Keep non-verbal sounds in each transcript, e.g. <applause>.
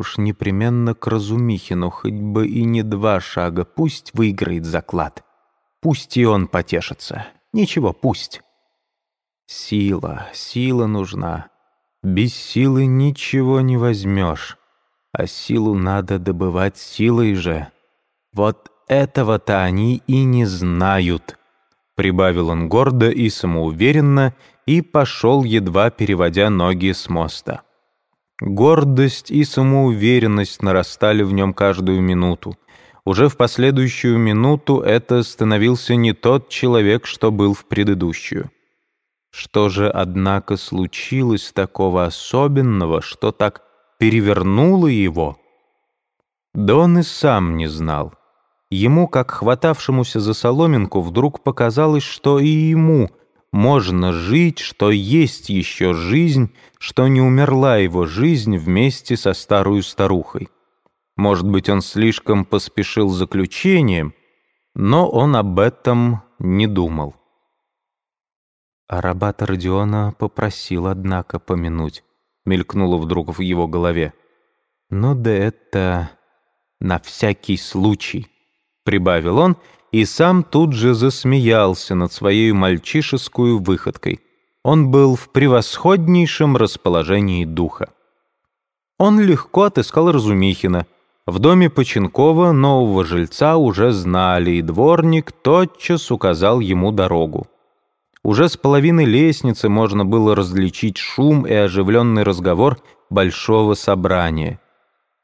Уж непременно к Разумихину, хоть бы и не два шага, пусть выиграет заклад. Пусть и он потешится. Ничего, пусть. Сила, сила нужна. Без силы ничего не возьмешь. А силу надо добывать силой же. Вот этого-то они и не знают. Прибавил он гордо и самоуверенно и пошел, едва переводя ноги с моста. Гордость и самоуверенность нарастали в нем каждую минуту. Уже в последующую минуту это становился не тот человек, что был в предыдущую. Что же, однако, случилось такого особенного, что так перевернуло его? Да он и сам не знал. Ему, как хватавшемуся за соломинку, вдруг показалось, что и ему можно жить, что есть еще жизнь, что не умерла его жизнь вместе со старую старухой. Может быть, он слишком поспешил заключением, но он об этом не думал. Арабата Родиона попросил, однако, помянуть, мелькнуло вдруг в его голове. «Ну да это на всякий случай», — прибавил он, — и сам тут же засмеялся над своей мальчишескую выходкой. Он был в превосходнейшем расположении духа. Он легко отыскал Разумихина. В доме Поченкова нового жильца уже знали, и дворник тотчас указал ему дорогу. Уже с половины лестницы можно было различить шум и оживленный разговор большого собрания.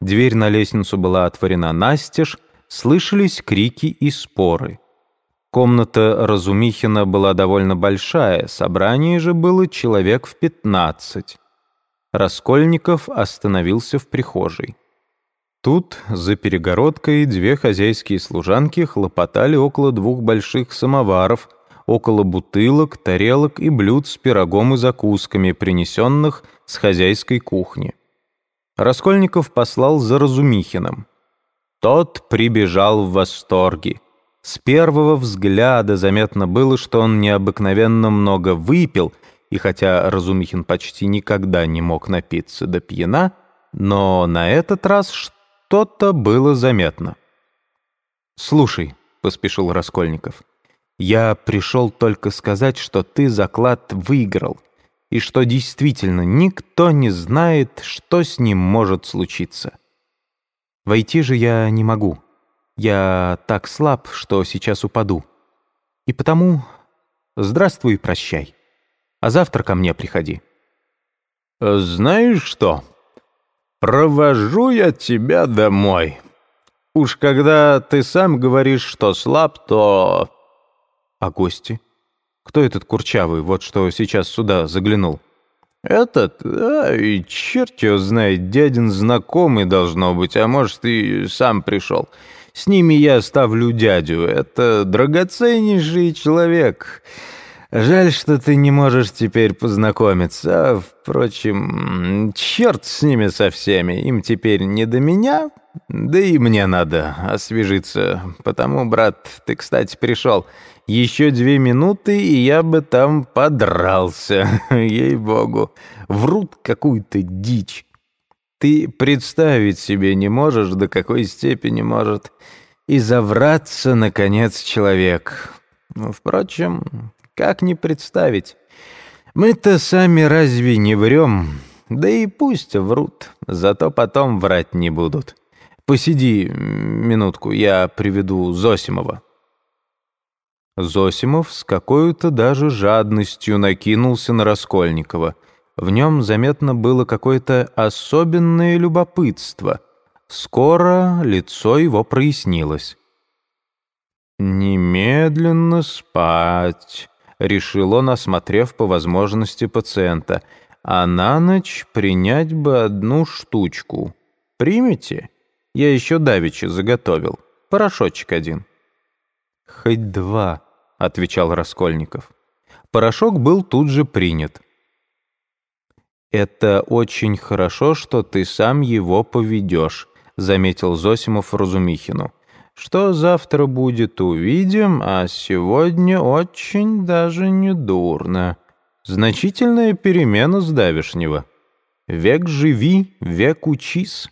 Дверь на лестницу была отворена настежь, слышались крики и споры. Комната Разумихина была довольно большая, собрание же было человек в пятнадцать. Раскольников остановился в прихожей. Тут, за перегородкой, две хозяйские служанки хлопотали около двух больших самоваров, около бутылок, тарелок и блюд с пирогом и закусками, принесенных с хозяйской кухни. Раскольников послал за Разумихиным. Тот прибежал в восторге. С первого взгляда заметно было, что он необыкновенно много выпил, и хотя Разумихин почти никогда не мог напиться до пьяна, но на этот раз что-то было заметно. «Слушай», — поспешил Раскольников, — «я пришел только сказать, что ты заклад выиграл, и что действительно никто не знает, что с ним может случиться». Войти же я не могу. Я так слаб, что сейчас упаду. И потому здравствуй и прощай. А завтра ко мне приходи. Знаешь что? Провожу я тебя домой. Уж когда ты сам говоришь, что слаб, то... А гости? Кто этот курчавый, вот что сейчас сюда заглянул? «Этот? Ай, черт его знает, дядин знакомый должно быть, а может, и сам пришел. С ними я оставлю дядю. Это драгоценнейший человек. Жаль, что ты не можешь теперь познакомиться. А, впрочем, черт с ними со всеми. Им теперь не до меня, да и мне надо освежиться. Потому, брат, ты, кстати, пришел. Еще две минуты, и я бы там подрался, <laughs> ей-богу. Врут какую-то дичь. Ты представить себе не можешь, до какой степени может и завраться, наконец, человек. Ну, впрочем, как не представить? Мы-то сами разве не врем? Да и пусть врут, зато потом врать не будут. Посиди минутку, я приведу Зосимова. Зосимов с какой-то даже жадностью накинулся на Раскольникова. В нем заметно было какое-то особенное любопытство. Скоро лицо его прояснилось. «Немедленно спать», — решил он, осмотрев по возможности пациента, «а на ночь принять бы одну штучку. Примете? Я еще давеча заготовил. Порошочек один». «Хоть два», — отвечал Раскольников. Порошок был тут же принят. «Это очень хорошо, что ты сам его поведешь», — заметил Зосимов Разумихину. «Что завтра будет, увидим, а сегодня очень даже не дурно. Значительная перемена с давешнего. Век живи, век учись».